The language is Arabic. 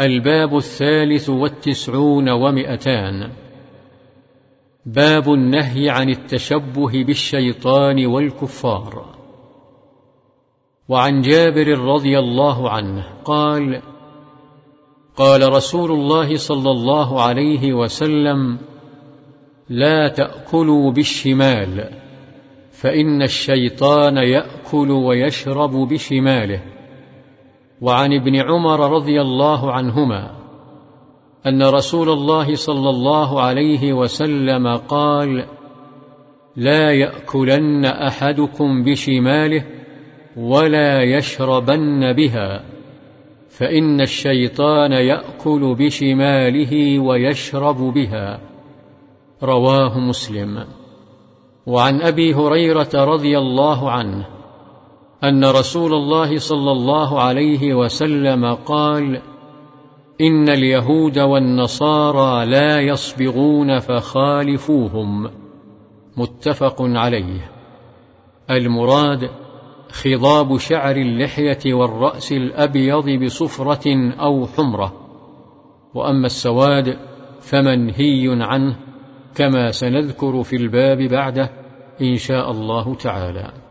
الباب الثالث والتسعون ومئتان. باب النهي عن التشبه بالشيطان والكفار. وعن جابر رضي الله عنه قال قال رسول الله صلى الله عليه وسلم لا تأكلوا بالشمال فإن الشيطان يأكل ويشرب بشماله. وعن ابن عمر رضي الله عنهما أن رسول الله صلى الله عليه وسلم قال لا يأكلن أحدكم بشماله ولا يشربن بها فإن الشيطان يأكل بشماله ويشرب بها. رواه مسلم. وعن أبي هريرة رضي الله عنه أن رسول الله صلى الله عليه وسلم قال إن اليهود والنصارى لا يصبغون فخالفوهم. متفق عليه. المراد خضاب شعر اللحية والرأس الأبيض بصفرة أو حمرة. وأما السواد فمنهي عنه كما سنذكر في الباب بعده إن شاء الله تعالى.